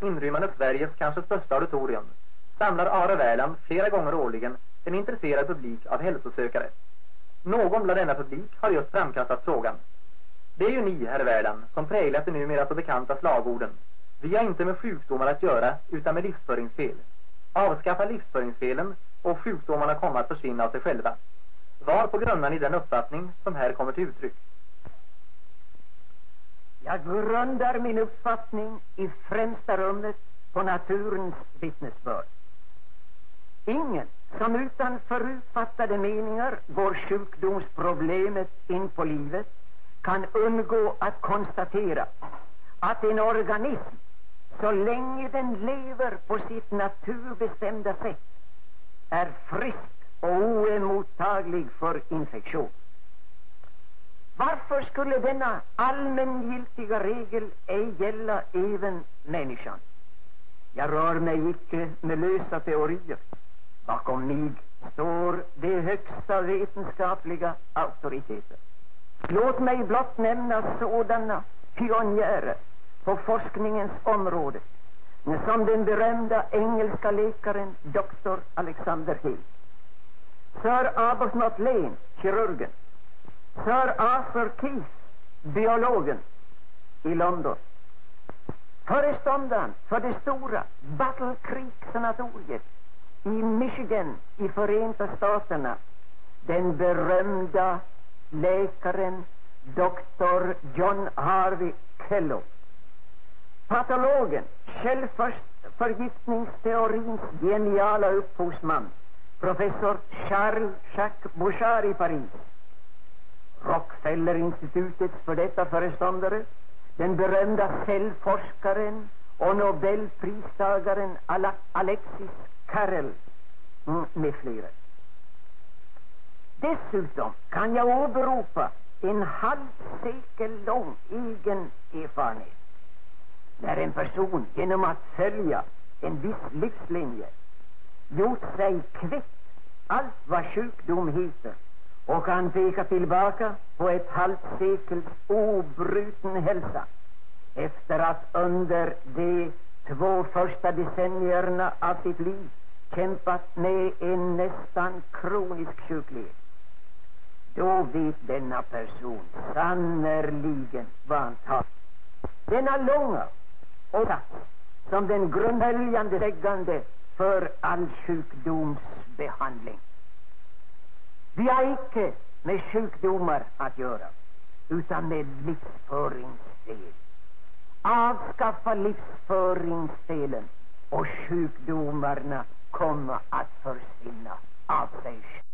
inrymmande Sveriges kanske största auditorium, samlar Are Värland flera gånger årligen en intresserad publik av hälsosökare. Någon bland denna publik har just framkastat frågan. Det är ju ni, herr Värland, som präglat de numera så bekanta slagorden. Vi har inte med sjukdomar att göra, utan med livsföringsfel. Avskaffa livsföringsfelen och sjukdomarna kommer att försvinna av sig själva. Var på grundar ni den uppfattning som här kommer till uttryck? Jag grundar min uppfattning i främsta rummet på naturens vittnesbörd. Ingen som utan förutfattade meningar går sjukdomsproblemet in på livet kan undgå att konstatera att en organism så länge den lever på sitt naturbestämda sätt är frisk och oemottaglig för infektion. Varför skulle denna allmängiltiga regel ej gälla även människan? Jag rör mig icke med lösa teorier. Bakom mig står de högsta vetenskapliga auktoriteter. Låt mig blott nämna sådana pionjärer på forskningens område som den berömda engelska läkaren Dr. Alexander Hill. Sir Arbuthnot Lane, kirurgen. Sir Arthur Keith, biologen i London. Föreståndaren för det stora Battle Creek-sanatoriet i Michigan i Förenta Staterna. Den berömda läkaren Dr. John Harvey Kellogg. Patologen, självförgiftningsteorins geniala upphovsman, professor Charles Jacques Bouchard i Paris. Rockefellerinstitutets för detta föreståndare, den berömda cellforskaren och nobelpristagaren Alexis Carrel mm, med flera. Dessutom kan jag åberopa en halv sekel lång egen erfarenhet. När en person genom att följa en viss livslinje gjort sig kvitt allt vad sjukdom heter och kan peka tillbaka på ett halvt sekels obruten hälsa efter att under de två första decennierna av sitt liv kämpat med en nästan kronisk sjuklighet. Då vet denna person sannerligen vad han tar. Denna långa och som den grundhöljande läggande för all sjukdomsbehandling. Vi har icke med sjukdomar att göra, utan med livsföringsdel. Avskaffa livsföringsdelen och sjukdomarna kommer att försvinna av sig själva.